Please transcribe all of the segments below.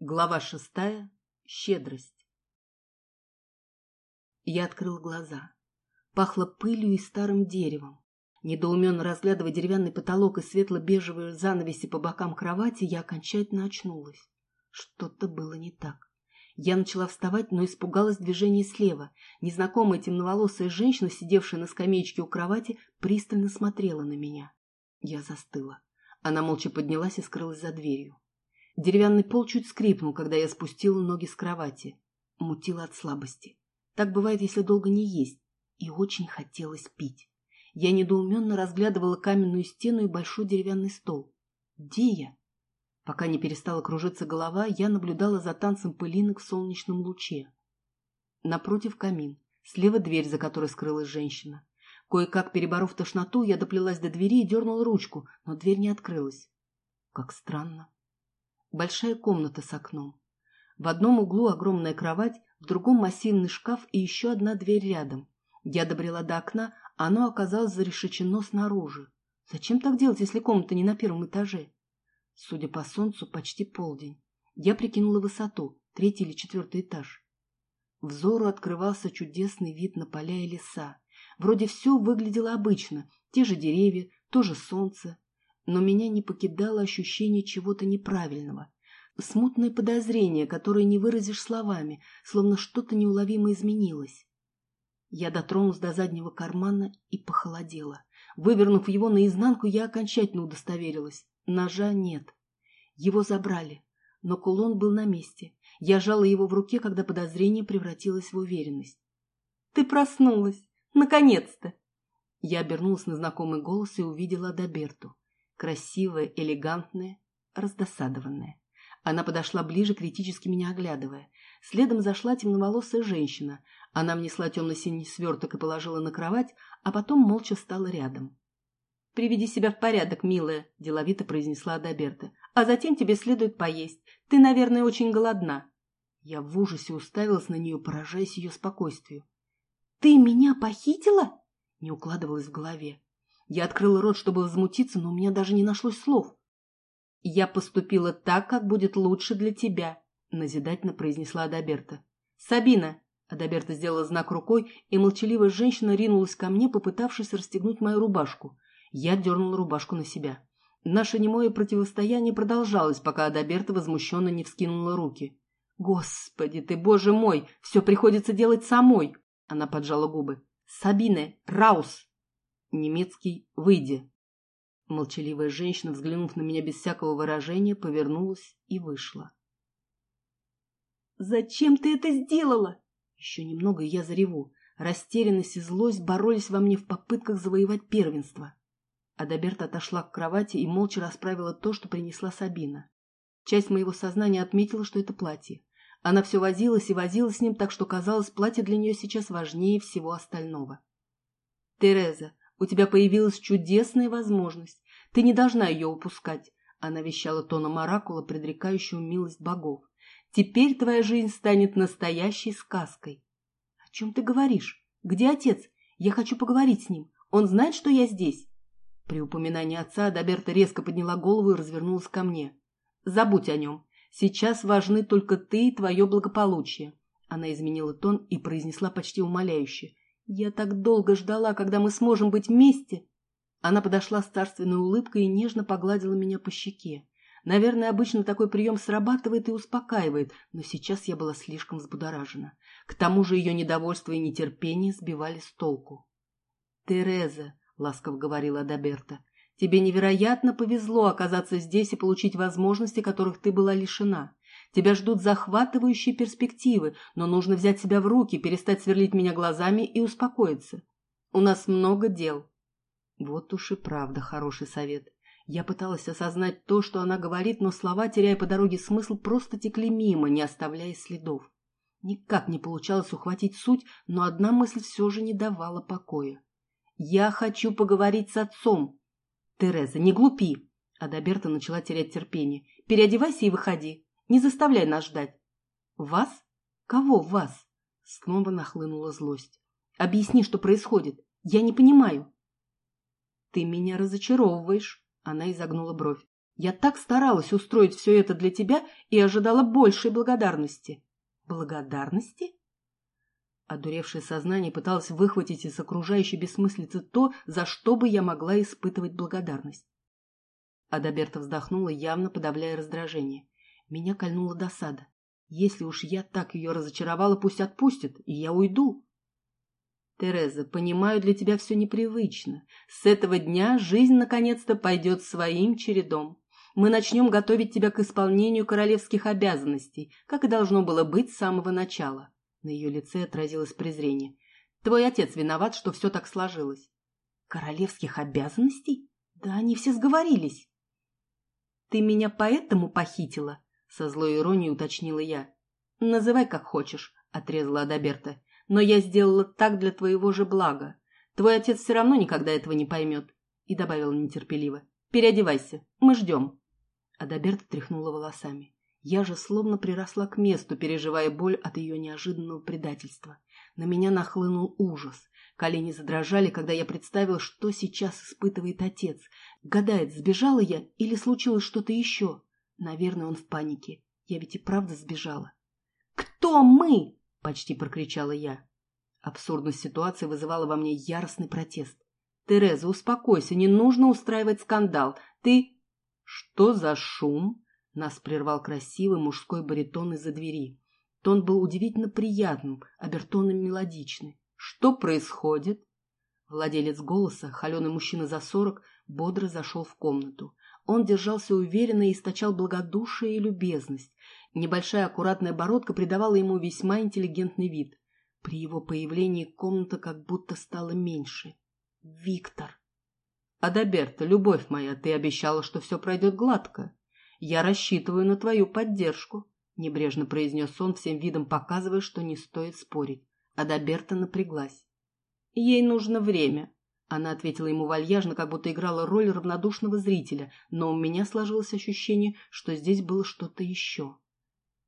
Глава шестая. Щедрость. Я открыл глаза. Пахло пылью и старым деревом. Недоуменно разглядывая деревянный потолок и светло-бежевые занавеси по бокам кровати, я окончательно очнулась. Что-то было не так. Я начала вставать, но испугалась движения слева. Незнакомая темноволосая женщина, сидевшая на скамеечке у кровати, пристально смотрела на меня. Я застыла. Она молча поднялась и скрылась за дверью. Деревянный пол чуть скрипнул, когда я спустила ноги с кровати. Мутила от слабости. Так бывает, если долго не есть. И очень хотелось пить. Я недоуменно разглядывала каменную стену и большой деревянный стол. Где я? Пока не перестала кружиться голова, я наблюдала за танцем пылинок в солнечном луче. Напротив камин. Слева дверь, за которой скрылась женщина. Кое-как переборов тошноту, я доплелась до двери и дернула ручку, но дверь не открылась. Как странно. Большая комната с окном. В одном углу огромная кровать, в другом массивный шкаф и еще одна дверь рядом. Я добрела до окна, а оно оказалось зарешечено снаружи. Зачем так делать, если комната не на первом этаже? Судя по солнцу, почти полдень. Я прикинула высоту, третий или четвертый этаж. Взору открывался чудесный вид на поля и леса. Вроде все выглядело обычно, те же деревья, то же солнце, но меня не покидало ощущение чего-то неправильного. Смутное подозрение, которое не выразишь словами, словно что-то неуловимо изменилось. Я дотронулась до заднего кармана и похолодела. Вывернув его наизнанку, я окончательно удостоверилась. Ножа нет. Его забрали, но кулон был на месте. Я жала его в руке, когда подозрение превратилось в уверенность. «Ты проснулась! Наконец-то!» Я обернулась на знакомый голос и увидела Адаберту. Красивая, элегантная, раздосадованная. Она подошла ближе, критически меня оглядывая. Следом зашла темноволосая женщина. Она внесла темно-синий сверток и положила на кровать, а потом молча стала рядом. «Приведи себя в порядок, милая», – деловито произнесла Адаберта. «А затем тебе следует поесть. Ты, наверное, очень голодна». Я в ужасе уставилась на нее, поражаясь ее спокойствию. «Ты меня похитила?» – не укладывалось в голове. Я открыла рот, чтобы возмутиться, но у меня даже не нашлось слов. «Я поступила так, как будет лучше для тебя», — назидательно произнесла Адаберта. «Сабина!» — Адаберта сделала знак рукой, и молчаливая женщина ринулась ко мне, попытавшись расстегнуть мою рубашку. Я дернула рубашку на себя. Наше немое противостояние продолжалось, пока Адаберта возмущенно не вскинула руки. «Господи ты, боже мой! Все приходится делать самой!» Она поджала губы. «Сабине! Раус!» Немецкий «Выйди». Молчаливая женщина, взглянув на меня без всякого выражения, повернулась и вышла. «Зачем ты это сделала?» Еще немного, и я зареву. Растерянность и злость боролись во мне в попытках завоевать первенство. Адаберта отошла к кровати и молча расправила то, что принесла Сабина. Часть моего сознания отметила, что это платье. Она все возилась и возилась с ним, так что казалось, платье для нее сейчас важнее всего остального. «Тереза, у тебя появилась чудесная возможность. Ты не должна ее упускать. Она вещала тоном оракула, предрекающего милость богов. Теперь твоя жизнь станет настоящей сказкой. О чем ты говоришь? Где отец? Я хочу поговорить с ним. Он знает, что я здесь? При упоминании отца Адаберта резко подняла голову и развернулась ко мне. Забудь о нем. Сейчас важны только ты и твое благополучие. Она изменила тон и произнесла почти умоляюще. Я так долго ждала, когда мы сможем быть вместе. Она подошла с царственной улыбкой и нежно погладила меня по щеке. Наверное, обычно такой прием срабатывает и успокаивает, но сейчас я была слишком взбудоражена. К тому же ее недовольство и нетерпение сбивали с толку. «Тереза», — ласково говорила Адаберта, — «тебе невероятно повезло оказаться здесь и получить возможности, которых ты была лишена. Тебя ждут захватывающие перспективы, но нужно взять себя в руки, перестать сверлить меня глазами и успокоиться. У нас много дел. Вот уж и правда хороший совет. Я пыталась осознать то, что она говорит, но слова, теряя по дороге смысл, просто текли мимо, не оставляя следов. Никак не получалось ухватить суть, но одна мысль все же не давала покоя. «Я хочу поговорить с отцом!» «Тереза, не глупи!» Адаберта начала терять терпение. «Переодевайся и выходи. Не заставляй нас ждать. Вас? Кого вас? Снова нахлынула злость. Объясни, что происходит. Я не понимаю. Ты меня разочаровываешь. Она изогнула бровь. Я так старалась устроить все это для тебя и ожидала большей благодарности. Благодарности? Одуревшее сознание пыталось выхватить из окружающей бессмыслицы то, за что бы я могла испытывать благодарность. Адаберта вздохнула, явно подавляя раздражение. Меня кольнула досада. Если уж я так ее разочаровала, пусть отпустит, и я уйду. Тереза, понимаю, для тебя все непривычно. С этого дня жизнь наконец-то пойдет своим чередом. Мы начнем готовить тебя к исполнению королевских обязанностей, как и должно было быть с самого начала. На ее лице отразилось презрение. Твой отец виноват, что все так сложилось. Королевских обязанностей? Да они все сговорились. Ты меня поэтому похитила? Со злой иронией уточнила я. Называй как хочешь, отрезала Адаберта. Но я сделала так для твоего же блага. Твой отец все равно никогда этого не поймет. И добавила нетерпеливо. Переодевайся, мы ждем. Адаберта тряхнула волосами. Я же словно приросла к месту, переживая боль от ее неожиданного предательства. На меня нахлынул ужас. Колени задрожали, когда я представила, что сейчас испытывает отец. Гадает, сбежала я или случилось что-то еще. Наверное, он в панике. Я ведь и правда сбежала. «Кто мы?» – почти прокричала я. Абсурдность ситуации вызывала во мне яростный протест. «Тереза, успокойся, не нужно устраивать скандал. Ты...» «Что за шум?» Нас прервал красивый мужской баритон из-за двери. Тон был удивительно приятным, обертоном мелодичный. «Что происходит?» Владелец голоса, холеный мужчина за сорок, бодро зашел в комнату. Он держался уверенно и источал благодушие и любезность. Небольшая аккуратная бородка придавала ему весьма интеллигентный вид. При его появлении комната как будто стала меньше. «Виктор!» «Адаберта, любовь моя, ты обещала, что все пройдет гладко». «Я рассчитываю на твою поддержку», — небрежно произнес он, всем видом показывая, что не стоит спорить. Адаберта напряглась. «Ей нужно время», — она ответила ему вальяжно, как будто играла роль равнодушного зрителя, но у меня сложилось ощущение, что здесь было что-то еще.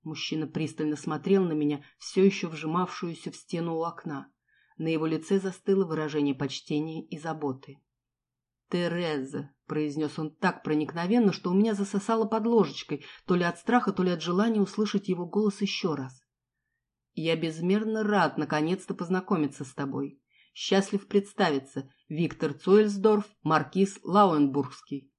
Мужчина пристально смотрел на меня, все еще вжимавшуюся в стену у окна. На его лице застыло выражение почтения и заботы. «Тереза», — произнес он так проникновенно, что у меня засосало под ложечкой, то ли от страха, то ли от желания услышать его голос еще раз. «Я безмерно рад наконец-то познакомиться с тобой. Счастлив представиться. Виктор Цуэльсдорф, маркиз Лауенбургский».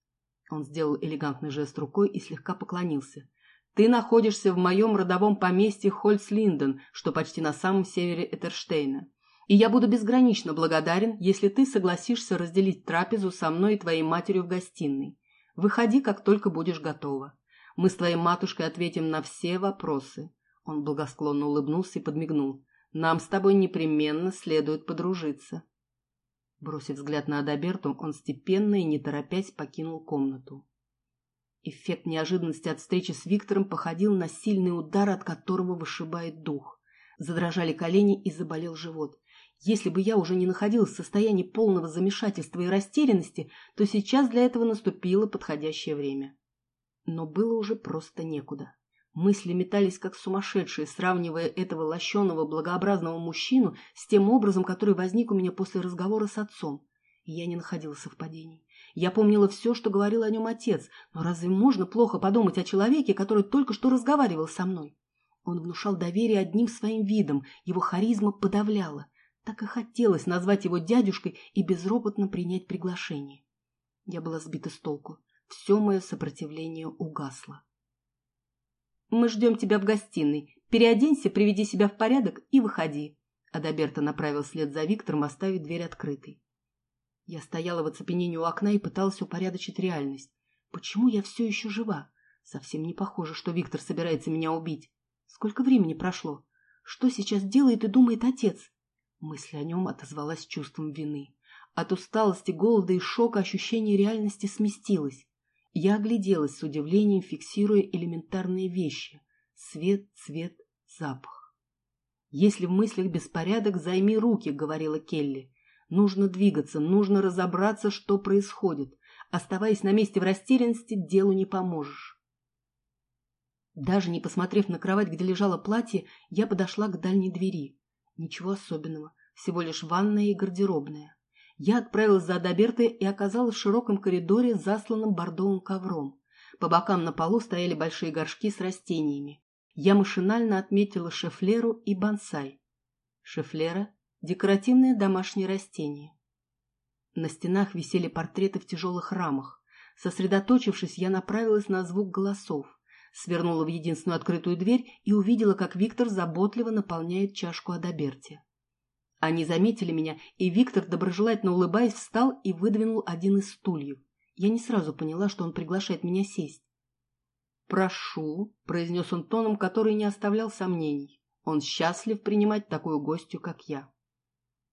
Он сделал элегантный жест рукой и слегка поклонился. «Ты находишься в моем родовом поместье Хольцлинден, что почти на самом севере Этерштейна и я буду безгранично благодарен, если ты согласишься разделить трапезу со мной и твоей матерью в гостиной. Выходи, как только будешь готова. Мы с твоей матушкой ответим на все вопросы». Он благосклонно улыбнулся и подмигнул. «Нам с тобой непременно следует подружиться». Бросив взгляд на Адаберту, он степенно и не торопясь покинул комнату. Эффект неожиданности от встречи с Виктором походил на сильный удар, от которого вышибает дух. Задрожали колени и заболел живот. Если бы я уже не находилась в состоянии полного замешательства и растерянности, то сейчас для этого наступило подходящее время. Но было уже просто некуда. Мысли метались как сумасшедшие, сравнивая этого лощеного, благообразного мужчину с тем образом, который возник у меня после разговора с отцом. И я не находила совпадений. Я помнила все, что говорил о нем отец, но разве можно плохо подумать о человеке, который только что разговаривал со мной? Он внушал доверие одним своим видом, его харизма подавляла. Так и хотелось назвать его дядюшкой и безропотно принять приглашение. Я была сбита с толку. Все мое сопротивление угасло. «Мы ждем тебя в гостиной. Переоденься, приведи себя в порядок и выходи». Адаберта направил след за Виктором, оставив дверь открытой. Я стояла в оцепенении у окна и пыталась упорядочить реальность. Почему я все еще жива? Совсем не похоже, что Виктор собирается меня убить. Сколько времени прошло? Что сейчас делает и думает отец? Мысль о нем отозвалась чувством вины. От усталости, голода и шока ощущение реальности сместилось. Я огляделась с удивлением, фиксируя элементарные вещи — свет, цвет, запах. «Если в мыслях беспорядок, займи руки», — говорила Келли. «Нужно двигаться, нужно разобраться, что происходит. Оставаясь на месте в растерянности, делу не поможешь». Даже не посмотрев на кровать, где лежало платье, я подошла к дальней двери. Ничего особенного, всего лишь ванная и гардеробная. Я отправилась за Адабертой и оказалась в широком коридоре, засланном бордовым ковром. По бокам на полу стояли большие горшки с растениями. Я машинально отметила шефлеру и бонсай. Шефлера – декоративное домашнее растение. На стенах висели портреты в тяжелых рамах. Сосредоточившись, я направилась на звук голосов, свернула в единственную открытую дверь и увидела, как Виктор заботливо наполняет чашку Адаберти. Они заметили меня, и Виктор, доброжелательно улыбаясь, встал и выдвинул один из стульев. Я не сразу поняла, что он приглашает меня сесть. «Прошу», — произнес он тоном, который не оставлял сомнений. Он счастлив принимать такую гостью, как я.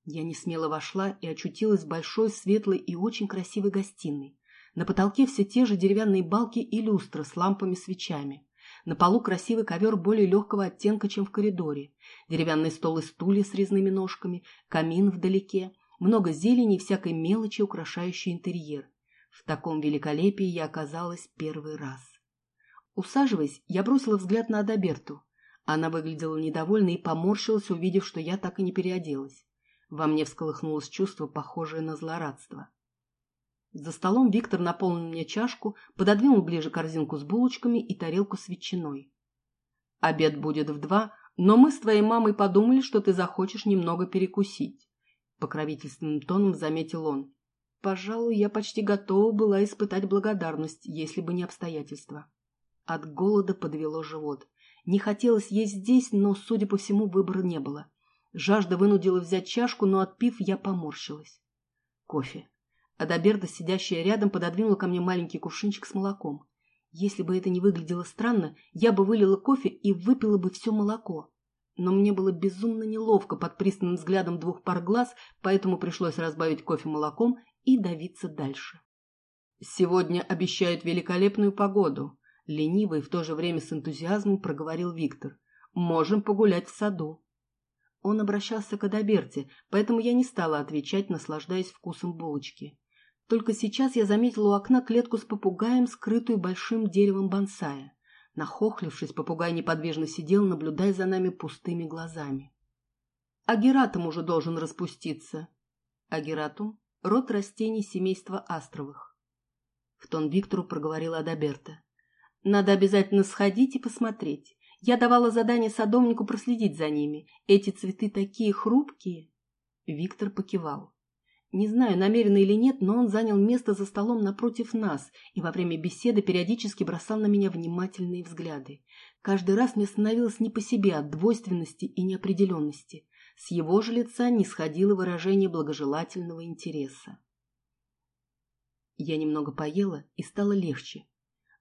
Я не смело вошла и очутилась в большой, светлой и очень красивой гостиной. На потолке все те же деревянные балки и люстры с лампами-свечами. На полу красивый ковер более легкого оттенка, чем в коридоре. Деревянный стол и стулья с резными ножками, камин вдалеке, много зелени и всякой мелочи, украшающей интерьер. В таком великолепии я оказалась первый раз. Усаживаясь, я бросила взгляд на Адаберту. Она выглядела недовольной и поморщилась, увидев, что я так и не переоделась. Во мне всколыхнулось чувство, похожее на злорадство. За столом Виктор наполнил мне чашку, пододвинул ближе корзинку с булочками и тарелку с ветчиной. «Обед будет в два, но мы с твоей мамой подумали, что ты захочешь немного перекусить», — покровительственным тоном заметил он. «Пожалуй, я почти готова была испытать благодарность, если бы не обстоятельства». От голода подвело живот. Не хотелось есть здесь, но, судя по всему, выбора не было. Жажда вынудила взять чашку, но, отпив, я поморщилась. Кофе. Адаберда, сидящая рядом, пододвинула ко мне маленький кувшинчик с молоком. Если бы это не выглядело странно, я бы вылила кофе и выпила бы все молоко. Но мне было безумно неловко под пристальным взглядом двух пар глаз, поэтому пришлось разбавить кофе молоком и давиться дальше. «Сегодня обещают великолепную погоду», — лениво и в то же время с энтузиазмом проговорил Виктор. «Можем погулять в саду». Он обращался к Адаберте, поэтому я не стала отвечать, наслаждаясь вкусом булочки. Только сейчас я заметила у окна клетку с попугаем, скрытую большим деревом бонсая. Нахохлившись, попугай неподвижно сидел, наблюдая за нами пустыми глазами. Агератум уже должен распуститься. Агератум – род растений семейства астровых. В тон Виктору проговорила Адаберта. Надо обязательно сходить и посмотреть. Я давала задание садовнику проследить за ними. Эти цветы такие хрупкие. Виктор покивал. Не знаю, намеренно или нет, но он занял место за столом напротив нас и во время беседы периодически бросал на меня внимательные взгляды. Каждый раз мне становилось не по себе от двойственности и неопределенности. С его же лица не сходило выражение благожелательного интереса. Я немного поела и стало легче.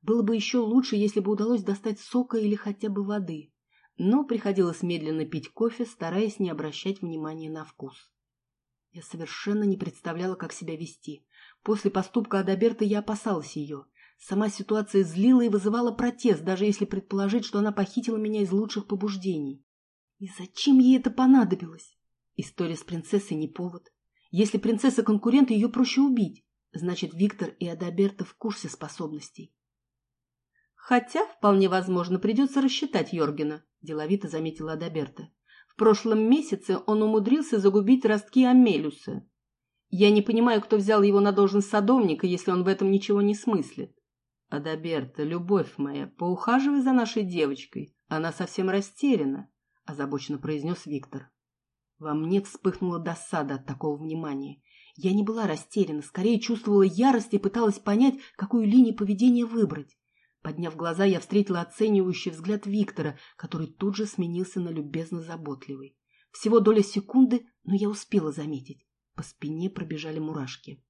Было бы еще лучше, если бы удалось достать сока или хотя бы воды. Но приходилось медленно пить кофе, стараясь не обращать внимания на вкус. Я совершенно не представляла, как себя вести. После поступка Адаберта я опасалась ее. Сама ситуация злила и вызывала протест, даже если предположить, что она похитила меня из лучших побуждений. И зачем ей это понадобилось? История с принцессой не повод. Если принцесса конкурент, ее проще убить. Значит, Виктор и Адаберта в курсе способностей. Хотя, вполне возможно, придется рассчитать Йоргена, деловито заметила Адаберта. Прошлом месяце он умудрился загубить ростки Амелюса. Я не понимаю, кто взял его на должность садовника, если он в этом ничего не смыслит. Адаберта, любовь моя, поухаживай за нашей девочкой. Она совсем растеряна, — озабоченно произнес Виктор. Во мне вспыхнула досада от такого внимания. Я не была растеряна, скорее чувствовала ярость и пыталась понять, какую линию поведения выбрать. Подняв глаза, я встретила оценивающий взгляд Виктора, который тут же сменился на любезно-заботливый. Всего доля секунды, но я успела заметить. По спине пробежали мурашки.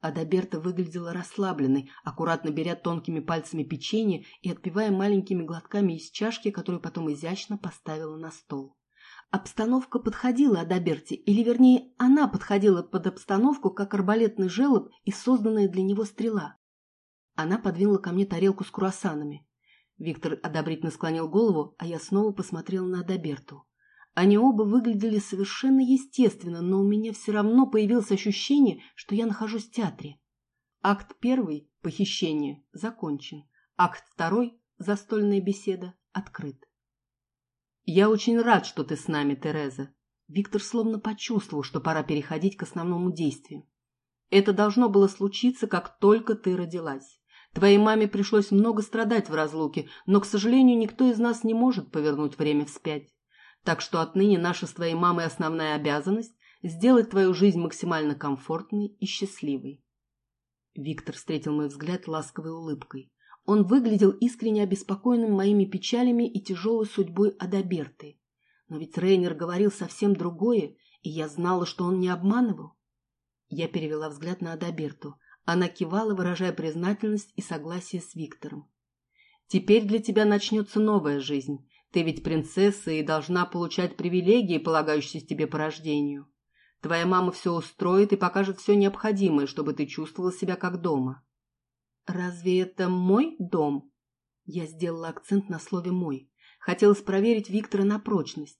Адаберта выглядела расслабленной, аккуратно беря тонкими пальцами печенье и отпивая маленькими глотками из чашки, которую потом изящно поставила на стол. Обстановка подходила Адаберте, или, вернее, она подходила под обстановку, как арбалетный желоб и созданная для него стрела. Она подвинула ко мне тарелку с круассанами. Виктор одобрительно склонил голову, а я снова посмотрела на Адаберту. Они оба выглядели совершенно естественно, но у меня все равно появилось ощущение, что я нахожусь в театре. Акт первый – похищение – закончен. Акт второй – застольная беседа – открыт. «Я очень рад, что ты с нами, Тереза». Виктор словно почувствовал, что пора переходить к основному действию. «Это должно было случиться, как только ты родилась. Твоей маме пришлось много страдать в разлуке, но, к сожалению, никто из нас не может повернуть время вспять. Так что отныне наша с твоей мамой основная обязанность – сделать твою жизнь максимально комфортной и счастливой. Виктор встретил мой взгляд ласковой улыбкой. Он выглядел искренне обеспокоенным моими печалями и тяжелой судьбой Адаберты. Но ведь Рейнер говорил совсем другое, и я знала, что он не обманывал. Я перевела взгляд на Адаберту. Она кивала, выражая признательность и согласие с Виктором. «Теперь для тебя начнется новая жизнь. Ты ведь принцесса и должна получать привилегии, полагающиеся тебе по рождению. Твоя мама все устроит и покажет все необходимое, чтобы ты чувствовала себя как дома». «Разве это мой дом?» Я сделала акцент на слове «мой». Хотелось проверить Виктора на прочность.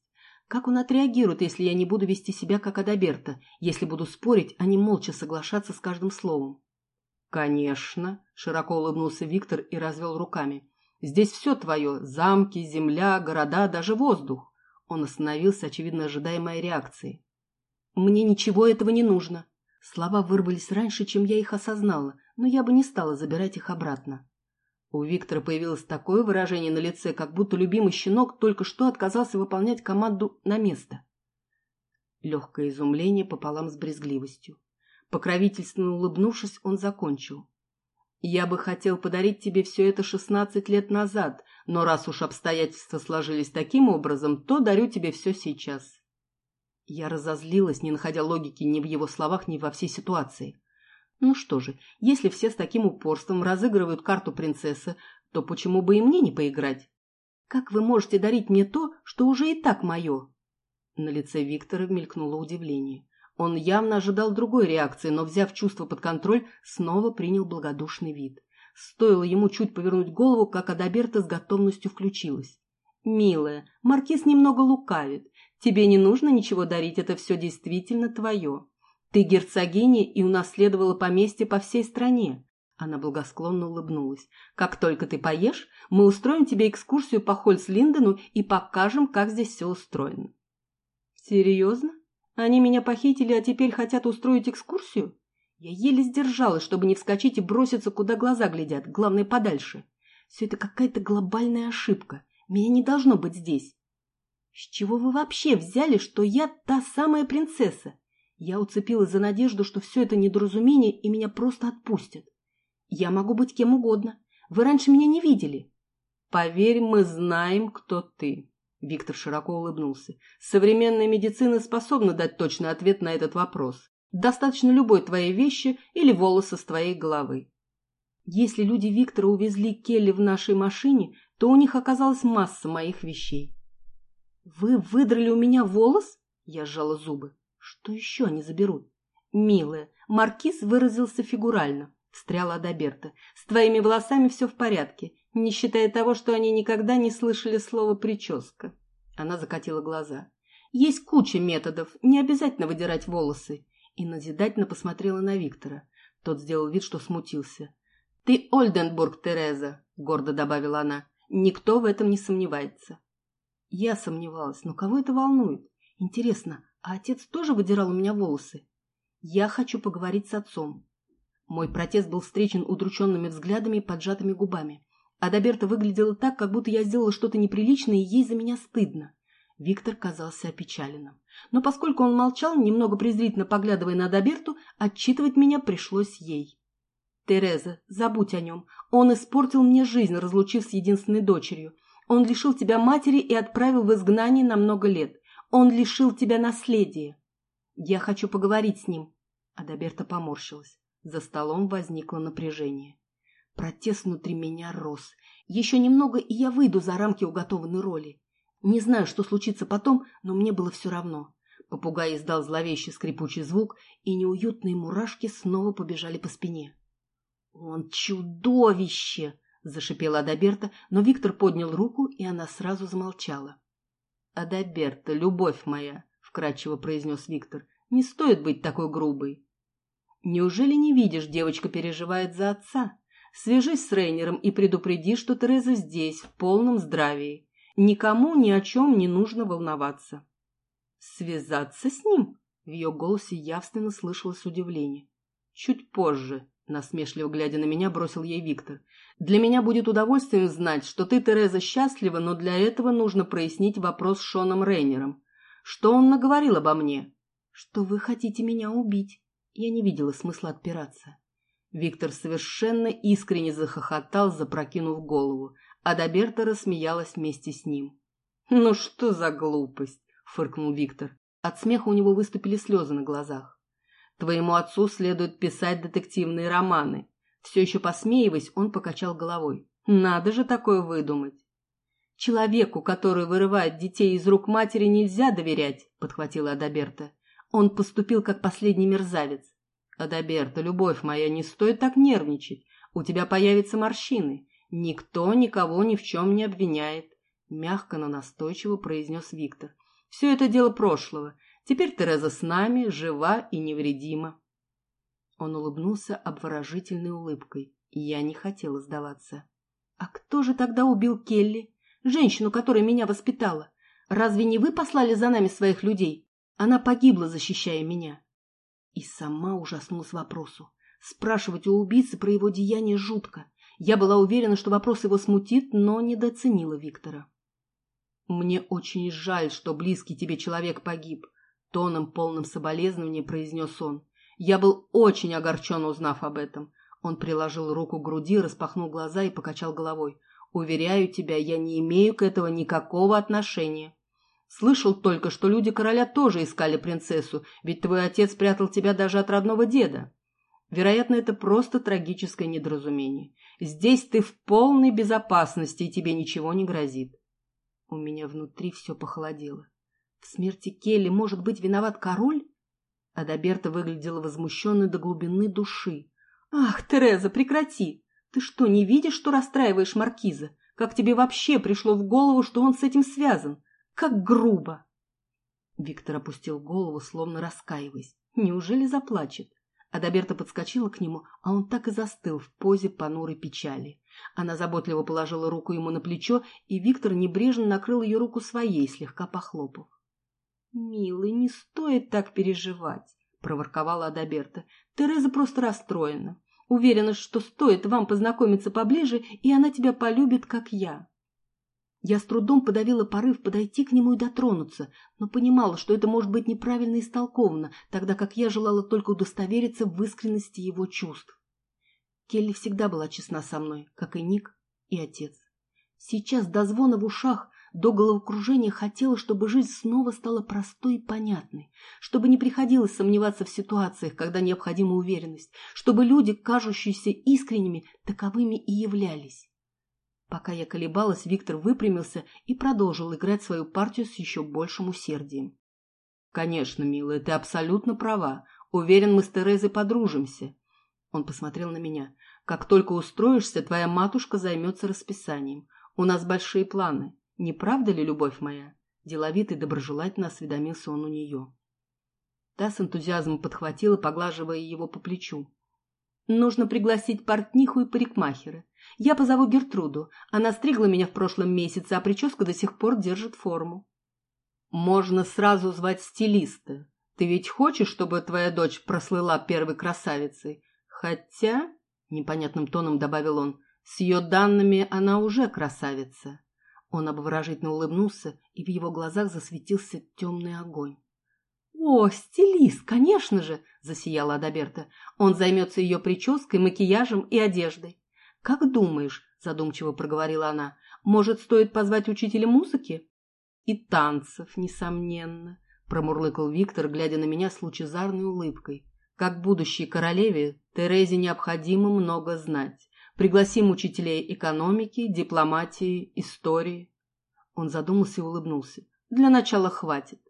Как он отреагирует, если я не буду вести себя как Адаберта, если буду спорить, а не молча соглашаться с каждым словом? «Конечно», — широко улыбнулся Виктор и развел руками. «Здесь все твое — замки, земля, города, даже воздух». Он остановился, очевидно ожидая моей реакции. «Мне ничего этого не нужно». Слова вырвались раньше, чем я их осознала, но я бы не стала забирать их обратно. У Виктора появилось такое выражение на лице, как будто любимый щенок только что отказался выполнять команду на место. Легкое изумление пополам с брезгливостью. Покровительственно улыбнувшись, он закончил. «Я бы хотел подарить тебе все это шестнадцать лет назад, но раз уж обстоятельства сложились таким образом, то дарю тебе все сейчас». Я разозлилась, не находя логики ни в его словах, ни во всей ситуации. Ну что же, если все с таким упорством разыгрывают карту принцессы, то почему бы и мне не поиграть? Как вы можете дарить мне то, что уже и так мое? На лице Виктора мелькнуло удивление. Он явно ожидал другой реакции, но, взяв чувство под контроль, снова принял благодушный вид. Стоило ему чуть повернуть голову, как Адаберта с готовностью включилась. «Милая, Маркиз немного лукавит. Тебе не нужно ничего дарить, это все действительно твое. Ты герцогиня и унаследовала поместье по всей стране. Она благосклонно улыбнулась. «Как только ты поешь, мы устроим тебе экскурсию по Хольцлиндену и покажем, как здесь все устроено». «Серьезно? Они меня похитили, а теперь хотят устроить экскурсию?» Я еле сдержалась, чтобы не вскочить и броситься, куда глаза глядят, главное, подальше. Все это какая-то глобальная ошибка. Меня не должно быть здесь. С чего вы вообще взяли, что я та самая принцесса? Я уцепилась за надежду, что все это недоразумение и меня просто отпустят. Я могу быть кем угодно. Вы раньше меня не видели. Поверь, мы знаем, кто ты. Виктор широко улыбнулся. Современная медицина способна дать точный ответ на этот вопрос. Достаточно любой твоей вещи или волоса с твоей головы. Если люди Виктора увезли Келли в нашей машине, то у них оказалась масса моих вещей. «Вы выдрали у меня волос?» Я сжала зубы. Что еще они заберут? Милая, маркиз выразился фигурально, встряла Адаберта. С твоими волосами все в порядке, не считая того, что они никогда не слышали слова «прическа». Она закатила глаза. Есть куча методов, не обязательно выдирать волосы. И назидательно посмотрела на Виктора. Тот сделал вид, что смутился. «Ты Ольденбург, Тереза», — гордо добавила она. «Никто в этом не сомневается». Я сомневалась, но кого это волнует? Интересно, а отец тоже выдирал у меня волосы. Я хочу поговорить с отцом. Мой протест был встречен удрученными взглядами и поджатыми губами. Адаберта выглядела так, как будто я сделала что-то неприличное, и ей за меня стыдно. Виктор казался опечаленным. Но поскольку он молчал, немного презрительно поглядывая на Адаберту, отчитывать меня пришлось ей. «Тереза, забудь о нем. Он испортил мне жизнь, разлучив с единственной дочерью. Он лишил тебя матери и отправил в изгнание на много лет. Он лишил тебя наследия. Я хочу поговорить с ним. Адаберта поморщилась. За столом возникло напряжение. Протест внутри меня рос. Еще немного, и я выйду за рамки уготованной роли. Не знаю, что случится потом, но мне было все равно. Попугай издал зловещий скрипучий звук, и неуютные мурашки снова побежали по спине. «Он чудовище!» — зашипела Адаберта, но Виктор поднял руку, и она сразу замолчала. «Адаберта, любовь моя», — вкрадчиво произнес Виктор, — «не стоит быть такой грубой». «Неужели не видишь, девочка переживает за отца? Свяжись с Рейнером и предупреди, что Тереза здесь, в полном здравии. Никому ни о чем не нужно волноваться». «Связаться с ним?» — в ее голосе явственно слышалось удивление. «Чуть позже», Насмешливо глядя на меня, бросил ей Виктор. «Для меня будет удовольствием знать, что ты, Тереза, счастлива, но для этого нужно прояснить вопрос с Шоном Рейнером. Что он наговорил обо мне?» «Что вы хотите меня убить?» Я не видела смысла отпираться. Виктор совершенно искренне захохотал, запрокинув голову, а Доберта рассмеялась вместе с ним. «Ну что за глупость!» — фыркнул Виктор. От смеха у него выступили слезы на глазах. «Твоему отцу следует писать детективные романы». Все еще посмеиваясь, он покачал головой. «Надо же такое выдумать!» «Человеку, который вырывает детей из рук матери, нельзя доверять», — подхватила Адаберта. «Он поступил как последний мерзавец. «Адаберта, любовь моя, не стоит так нервничать. У тебя появятся морщины. Никто никого ни в чем не обвиняет», — мягко, но настойчиво произнес Виктор. «Все это дело прошлого. Теперь Тереза с нами, жива и невредима». Он улыбнулся обворожительной улыбкой, я не хотела сдаваться. «А кто же тогда убил Келли? Женщину, которая меня воспитала? Разве не вы послали за нами своих людей? Она погибла, защищая меня. И сама ужаснулась вопросу. Спрашивать у убийцы про его деяние жутко. Я была уверена, что вопрос его смутит, но недооценила Виктора. «Мне очень жаль, что близкий тебе человек погиб», — тоном полным соболезнования произнес он. «Я был очень огорчен, узнав об этом». Он приложил руку к груди, распахнул глаза и покачал головой. «Уверяю тебя, я не имею к этому никакого отношения». Слышал только, что люди короля тоже искали принцессу, ведь твой отец прятал тебя даже от родного деда. Вероятно, это просто трагическое недоразумение. Здесь ты в полной безопасности, и тебе ничего не грозит. У меня внутри все похолодело. В смерти Келли может быть виноват король? Адаберта выглядела возмущенной до глубины души. «Ах, Тереза, прекрати! Ты что, не видишь, что расстраиваешь маркиза? Как тебе вообще пришло в голову, что он с этим связан? Как грубо!» Виктор опустил голову, словно раскаиваясь. Неужели заплачет? Адаберта подскочила к нему, а он так и застыл в позе понурой печали. Она заботливо положила руку ему на плечо, и Виктор небрежно накрыл ее руку своей, слегка похлопав. «Милый, не стоит так переживать», — проворковала Адаберта. «Тереза просто расстроена. Уверена, что стоит вам познакомиться поближе, и она тебя полюбит, как я». Я с трудом подавила порыв подойти к нему и дотронуться, но понимала, что это может быть неправильно истолковано, тогда как я желала только удостовериться в искренности его чувств. Келли всегда была честна со мной, как и Ник и отец. Сейчас до звона в ушах, до головокружения хотела, чтобы жизнь снова стала простой и понятной, чтобы не приходилось сомневаться в ситуациях, когда необходима уверенность, чтобы люди, кажущиеся искренними, таковыми и являлись. Пока я колебалась, Виктор выпрямился и продолжил играть свою партию с еще большим усердием. «Конечно, милая, ты абсолютно права. Уверен, мы с Терезой подружимся». Он посмотрел на меня. «Как только устроишься, твоя матушка займется расписанием. У нас большие планы. Не правда ли, любовь моя?» Деловитый доброжелательно осведомился он у нее. Та с энтузиазмом подхватила, поглаживая его по плечу. «Нужно пригласить портниху и парикмахера. Я позову Гертруду. Она стригла меня в прошлом месяце, а прическа до сих пор держит форму. Можно сразу звать стилиста. Ты ведь хочешь, чтобы твоя дочь прослыла первой красавицей? Хотя, — непонятным тоном добавил он, — с ее данными она уже красавица. Он обворожительно улыбнулся, и в его глазах засветился темный огонь. «О, стилист, конечно же!» – засияла Адаберта. «Он займется ее прической, макияжем и одеждой. «Как думаешь?» – задумчиво проговорила она. «Может, стоит позвать учителя музыки?» «И танцев, несомненно», – промурлыкал Виктор, глядя на меня с лучезарной улыбкой. «Как будущей королеве Терезе необходимо много знать. Пригласим учителей экономики, дипломатии, истории». Он задумался и улыбнулся. «Для начала хватит.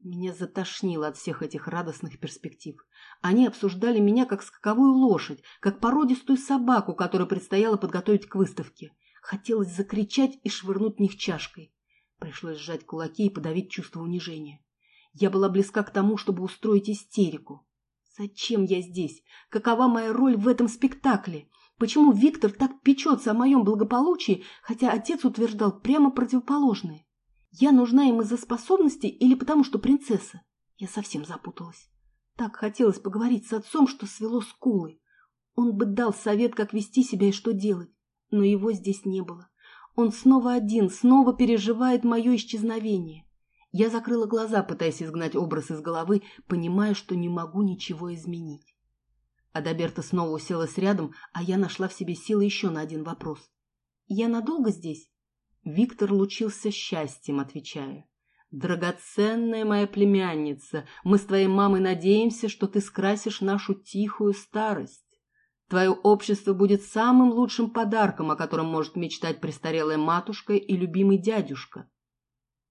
Меня затошнило от всех этих радостных перспектив. Они обсуждали меня как скаковую лошадь, как породистую собаку, которую предстояло подготовить к выставке. Хотелось закричать и швырнуть в них чашкой. Пришлось сжать кулаки и подавить чувство унижения. Я была близка к тому, чтобы устроить истерику. Зачем я здесь? Какова моя роль в этом спектакле? Почему Виктор так печется о моем благополучии, хотя отец утверждал прямо противоположное? Я нужна им из-за способностей или потому, что принцесса? Я совсем запуталась. Так хотелось поговорить с отцом, что свело скулы. Он бы дал совет, как вести себя и что делать, но его здесь не было. Он снова один, снова переживает мое исчезновение. Я закрыла глаза, пытаясь изгнать образ из головы, понимая, что не могу ничего изменить. Адаберта снова уселась рядом, а я нашла в себе силы еще на один вопрос. «Я надолго здесь?» Виктор лучился счастьем, отвечая. «Драгоценная моя племянница, мы с твоей мамой надеемся, что ты скрасишь нашу тихую старость. Твое общество будет самым лучшим подарком, о котором может мечтать престарелая матушка и любимый дядюшка».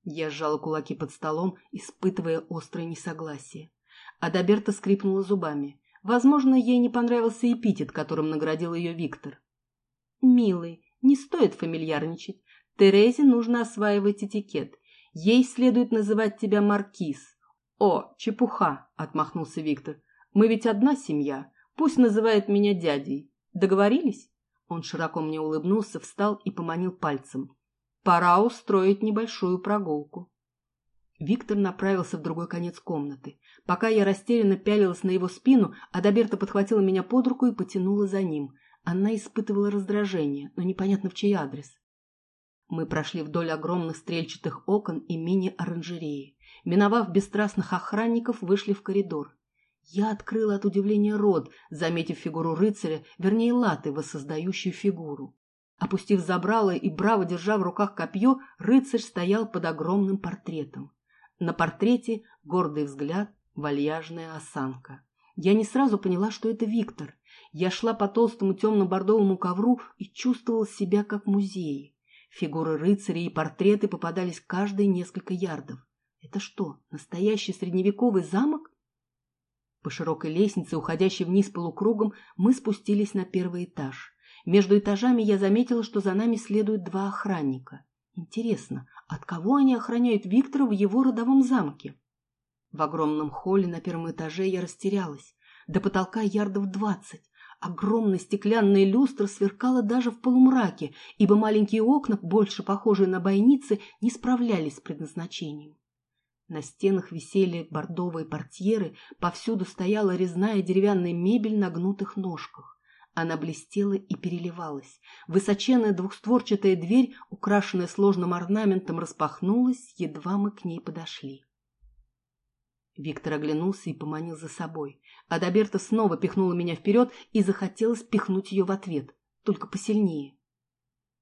Я сжала кулаки под столом, испытывая острое несогласие. Адаберта скрипнула зубами. Возможно, ей не понравился эпитет, которым наградил ее Виктор. «Милый, не стоит фамильярничать. Терезе нужно осваивать этикет. Ей следует называть тебя Маркиз. О, чепуха, отмахнулся Виктор. Мы ведь одна семья. Пусть называет меня дядей. Договорились? Он широко мне улыбнулся, встал и поманил пальцем. Пора устроить небольшую прогулку. Виктор направился в другой конец комнаты. Пока я растерянно пялилась на его спину, Адаберта подхватила меня под руку и потянула за ним. Она испытывала раздражение, но непонятно в чей адрес. Мы прошли вдоль огромных стрельчатых окон и мини-оранжереи. Миновав бесстрастных охранников, вышли в коридор. Я открыла от удивления рот, заметив фигуру рыцаря, вернее, латы, воссоздающую фигуру. Опустив забрало и браво держа в руках копье, рыцарь стоял под огромным портретом. На портрете гордый взгляд, вальяжная осанка. Я не сразу поняла, что это Виктор. Я шла по толстому темно-бордовому ковру и чувствовала себя как в музее. Фигуры рыцарей и портреты попадались каждые несколько ярдов. Это что, настоящий средневековый замок? По широкой лестнице, уходящей вниз полукругом, мы спустились на первый этаж. Между этажами я заметила, что за нами следуют два охранника. Интересно, от кого они охраняют Виктора в его родовом замке? В огромном холле на первом этаже я растерялась. До потолка ярдов двадцать. Огромная стеклянная люстра сверкала даже в полумраке, ибо маленькие окна, больше похожие на бойницы, не справлялись с предназначением. На стенах висели бордовые портьеры, повсюду стояла резная деревянная мебель на гнутых ножках. Она блестела и переливалась. Высоченная двухстворчатая дверь, украшенная сложным орнаментом, распахнулась, едва мы к ней подошли. Виктор оглянулся и поманил за собой. Адаберта снова пихнула меня вперед и захотелось пихнуть ее в ответ, только посильнее.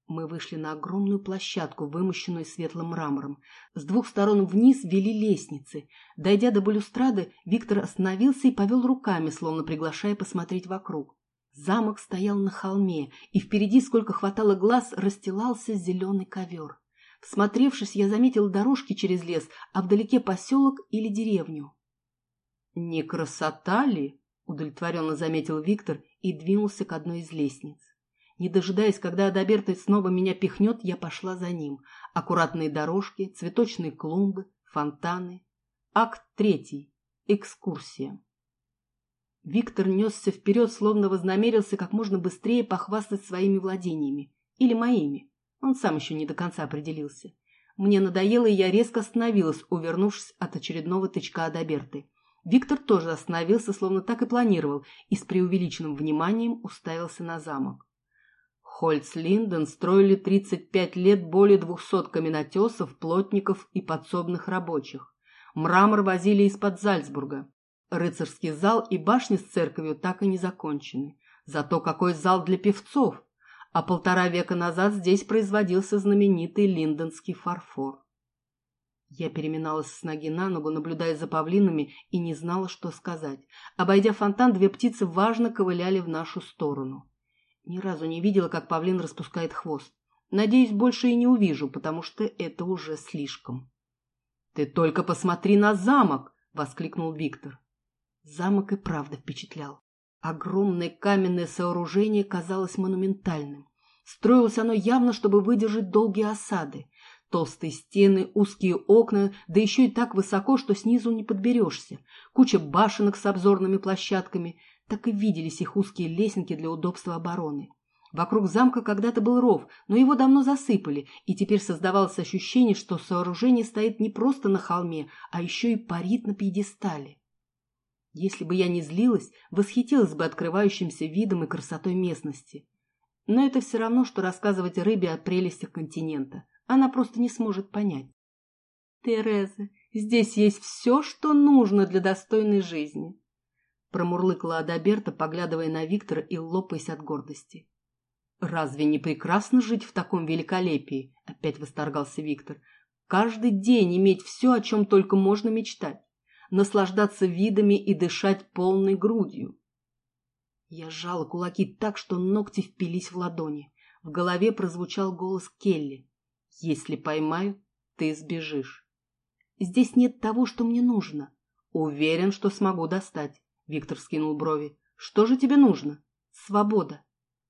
Мы вышли на огромную площадку, вымощенную светлым мрамором. С двух сторон вниз вели лестницы. Дойдя до балюстрады, Виктор остановился и повел руками, словно приглашая посмотреть вокруг. Замок стоял на холме, и впереди, сколько хватало глаз, расстилался зеленый ковер. Всмотревшись, я заметил дорожки через лес, а вдалеке поселок или деревню. «Не красота ли?» — удовлетворенно заметил Виктор и двинулся к одной из лестниц. Не дожидаясь, когда Адаберт снова меня пихнет, я пошла за ним. Аккуратные дорожки, цветочные клумбы, фонтаны. Акт третий. Экскурсия. Виктор несся вперед, словно вознамерился как можно быстрее похвастать своими владениями. Или моими. Он сам еще не до конца определился. Мне надоело, и я резко остановилась, увернувшись от очередного тычка Адаберты. Виктор тоже остановился, словно так и планировал, и с преувеличенным вниманием уставился на замок. Хольц-Линден строили 35 лет более 200 каменотесов, плотников и подсобных рабочих. Мрамор возили из-под Зальцбурга. Рыцарский зал и башня с церковью так и не закончены. Зато какой зал для певцов! А полтора века назад здесь производился знаменитый линдонский фарфор. Я переминалась с ноги на ногу, наблюдая за павлинами, и не знала, что сказать. Обойдя фонтан, две птицы важно ковыляли в нашу сторону. Ни разу не видела, как павлин распускает хвост. Надеюсь, больше и не увижу, потому что это уже слишком. — Ты только посмотри на замок! — воскликнул Виктор. Замок и правда впечатлял. Огромное каменное сооружение казалось монументальным. Строилось оно явно, чтобы выдержать долгие осады. Толстые стены, узкие окна, да еще и так высоко, что снизу не подберешься. Куча башенок с обзорными площадками. Так и виделись их узкие лесенки для удобства обороны. Вокруг замка когда-то был ров, но его давно засыпали, и теперь создавалось ощущение, что сооружение стоит не просто на холме, а еще и парит на пьедестале. Если бы я не злилась, восхитилась бы открывающимся видом и красотой местности. Но это все равно, что рассказывать рыбе о прелестях континента. Она просто не сможет понять. Тереза, здесь есть все, что нужно для достойной жизни. Промурлыкала Адаберта, поглядывая на Виктора и лопаясь от гордости. «Разве не прекрасно жить в таком великолепии?» — опять восторгался Виктор. «Каждый день иметь все, о чем только можно мечтать, наслаждаться видами и дышать полной грудью». Я сжала кулаки так, что ногти впились в ладони. В голове прозвучал голос Келли. «Если поймаю, ты сбежишь». «Здесь нет того, что мне нужно. Уверен, что смогу достать». Виктор скинул брови. «Что же тебе нужно?» «Свобода».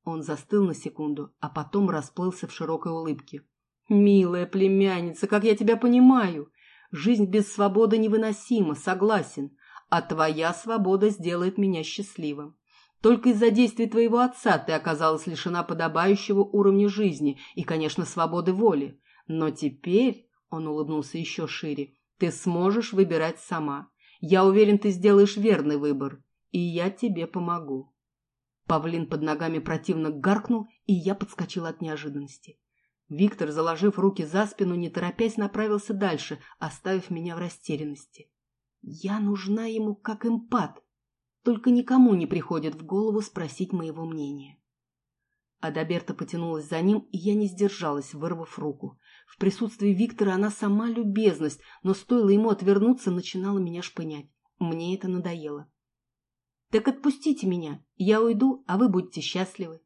Он застыл на секунду, а потом расплылся в широкой улыбке. «Милая племянница, как я тебя понимаю! Жизнь без свободы невыносима, согласен, а твоя свобода сделает меня счастливым. Только из-за действий твоего отца ты оказалась лишена подобающего уровня жизни и, конечно, свободы воли. Но теперь, — он улыбнулся еще шире, — ты сможешь выбирать сама. Я уверен, ты сделаешь верный выбор, и я тебе помогу. Павлин под ногами противно гаркнул, и я подскочила от неожиданности. Виктор, заложив руки за спину, не торопясь, направился дальше, оставив меня в растерянности. Я нужна ему как эмпат, только никому не приходит в голову спросить моего мнения. Адаберта потянулась за ним, и я не сдержалась, вырвав руку. В присутствии Виктора она сама любезность, но стоило ему отвернуться, начинала меня шпынять. Мне это надоело. Так отпустите меня, я уйду, а вы будете счастливы.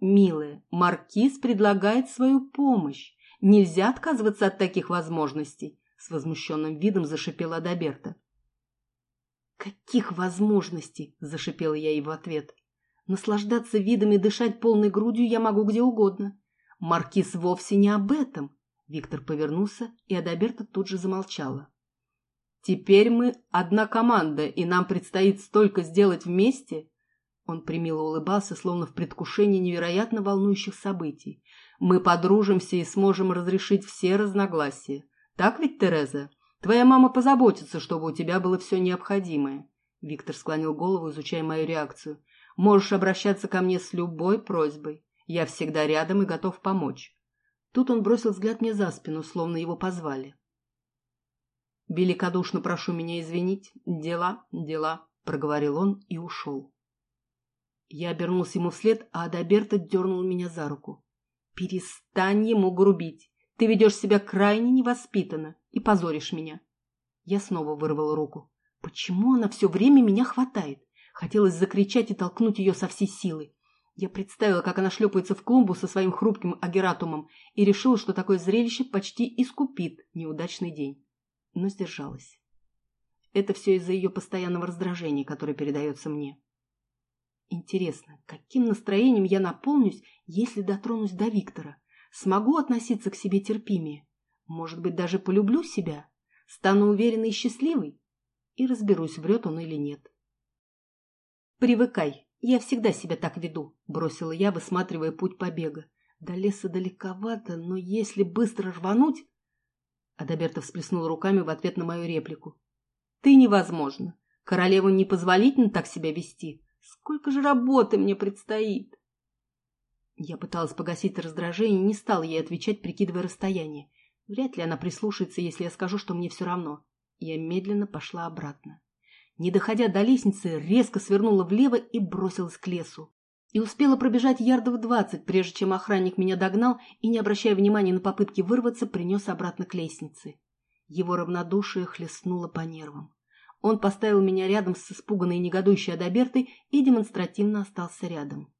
Милая, Маркиз предлагает свою помощь. Нельзя отказываться от таких возможностей, с возмущенным видом зашипела Адаберта. Каких возможностей? зашипела я ей в ответ. Наслаждаться видами, дышать полной грудью я могу где угодно. Маркиз вовсе не об этом. Виктор повернулся, и Адаберта тут же замолчала. Теперь мы одна команда, и нам предстоит столько сделать вместе. Он примило улыбался, словно в предвкушении невероятно волнующих событий. Мы подружимся и сможем разрешить все разногласия. Так ведь, Тереза? Твоя мама позаботится, чтобы у тебя было все необходимое. Виктор склонил голову, изучая мою реакцию. Можешь обращаться ко мне с любой просьбой. Я всегда рядом и готов помочь. Тут он бросил взгляд мне за спину, словно его позвали. «Великодушно прошу меня извинить. Дела, дела», — проговорил он и ушел. Я обернулся ему вслед, а Адаберта дернул меня за руку. «Перестань ему грубить. Ты ведешь себя крайне невоспитанно и позоришь меня». Я снова вырвал руку. Почему она все время меня хватает? Хотелось закричать и толкнуть ее со всей силы. Я представила, как она шлепается в клумбу со своим хрупким агератумом и решила, что такое зрелище почти искупит неудачный день но сдержалась. Это все из-за ее постоянного раздражения, которое передается мне. Интересно, каким настроением я наполнюсь, если дотронусь до Виктора? Смогу относиться к себе терпимее? Может быть, даже полюблю себя? Стану уверенной и счастливой? И разберусь, врет он или нет. «Привыкай, я всегда себя так веду», — бросила я, высматривая путь побега. До леса далековато, но если быстро рвануть, Адаберта всплеснула руками в ответ на мою реплику. «Ты невозможно. Королеву непозволительно так себя вести. Сколько же работы мне предстоит!» Я пыталась погасить раздражение не стала ей отвечать, прикидывая расстояние. Вряд ли она прислушается, если я скажу, что мне все равно. Я медленно пошла обратно. Не доходя до лестницы, резко свернула влево и бросилась к лесу и успела пробежать ярдов двадцать, прежде чем охранник меня догнал и, не обращая внимания на попытки вырваться, принес обратно к лестнице. Его равнодушие хлестнуло по нервам. Он поставил меня рядом с испуганной и негодующей Адабертой и демонстративно остался рядом.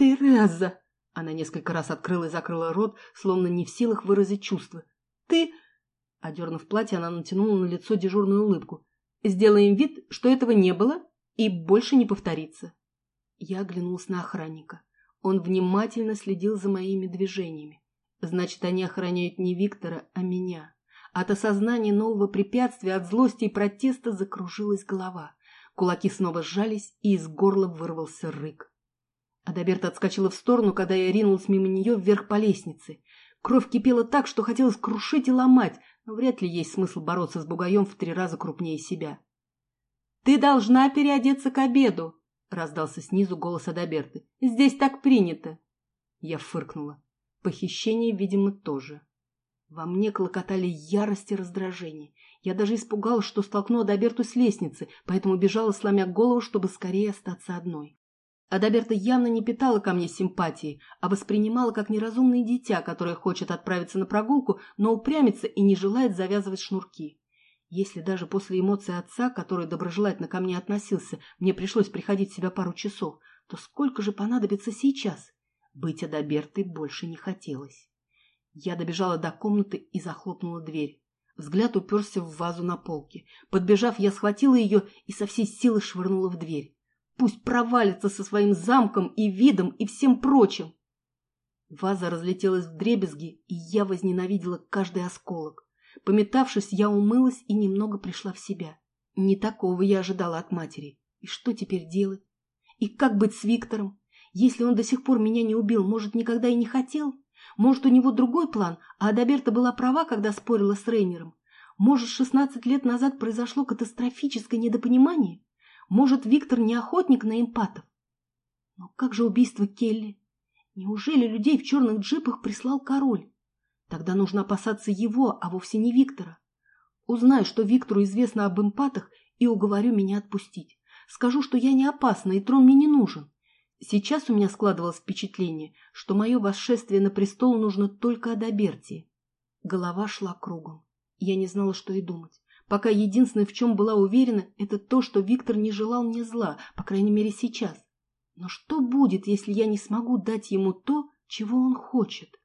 «Тереза!» Она несколько раз открыла и закрыла рот, словно не в силах выразить чувства. «Ты...» Одернув платье, она натянула на лицо дежурную улыбку. «Сделаем вид, что этого не было и больше не повторится». Я оглянулась на охранника. Он внимательно следил за моими движениями. Значит, они охраняют не Виктора, а меня. От осознания нового препятствия, от злости и протеста закружилась голова. Кулаки снова сжались, и из горла вырвался рык. Адаберта отскочила в сторону, когда я ринулась мимо нее вверх по лестнице. Кровь кипела так, что хотелось крушить и ломать, но вряд ли есть смысл бороться с бугаем в три раза крупнее себя. «Ты должна переодеться к обеду!» — раздался снизу голос Адаберты. «Здесь так принято!» Я фыркнула. Похищение, видимо, тоже. Во мне клокотали ярость и раздражение. Я даже испугалась, что столкну Адаберту с лестницы, поэтому бежала, сломя голову, чтобы скорее остаться одной. Адаберта явно не питала ко мне симпатии, а воспринимала как неразумное дитя, которое хочет отправиться на прогулку, но упрямится и не желает завязывать шнурки. Если даже после эмоций отца, который доброжелательно ко мне относился, мне пришлось приходить в себя пару часов, то сколько же понадобится сейчас? Быть Адабертой больше не хотелось. Я добежала до комнаты и захлопнула дверь. Взгляд уперся в вазу на полке. Подбежав, я схватила ее и со всей силы швырнула в дверь. Пусть провалится со своим замком и видом и всем прочим. Ваза разлетелась в дребезги, и я возненавидела каждый осколок. Пометавшись, я умылась и немного пришла в себя. Не такого я ожидала от матери. И что теперь делать? И как быть с Виктором? Если он до сих пор меня не убил, может, никогда и не хотел? Может, у него другой план, а Адаберта была права, когда спорила с Рейнером? Может, шестнадцать лет назад произошло катастрофическое недопонимание? Может, Виктор не охотник на эмпатов? Но как же убийство Келли? Неужели людей в черных джипах прислал король? Тогда нужно опасаться его, а вовсе не Виктора. Узнаю, что Виктору известно об эмпатах, и уговорю меня отпустить. Скажу, что я не опасна, и трон мне не нужен. Сейчас у меня складывалось впечатление, что мое восшествие на престол нужно только Адабертии. Голова шла кругом. Я не знала, что и думать пока единственное, в чем была уверена, это то, что Виктор не желал мне зла, по крайней мере сейчас. Но что будет, если я не смогу дать ему то, чего он хочет?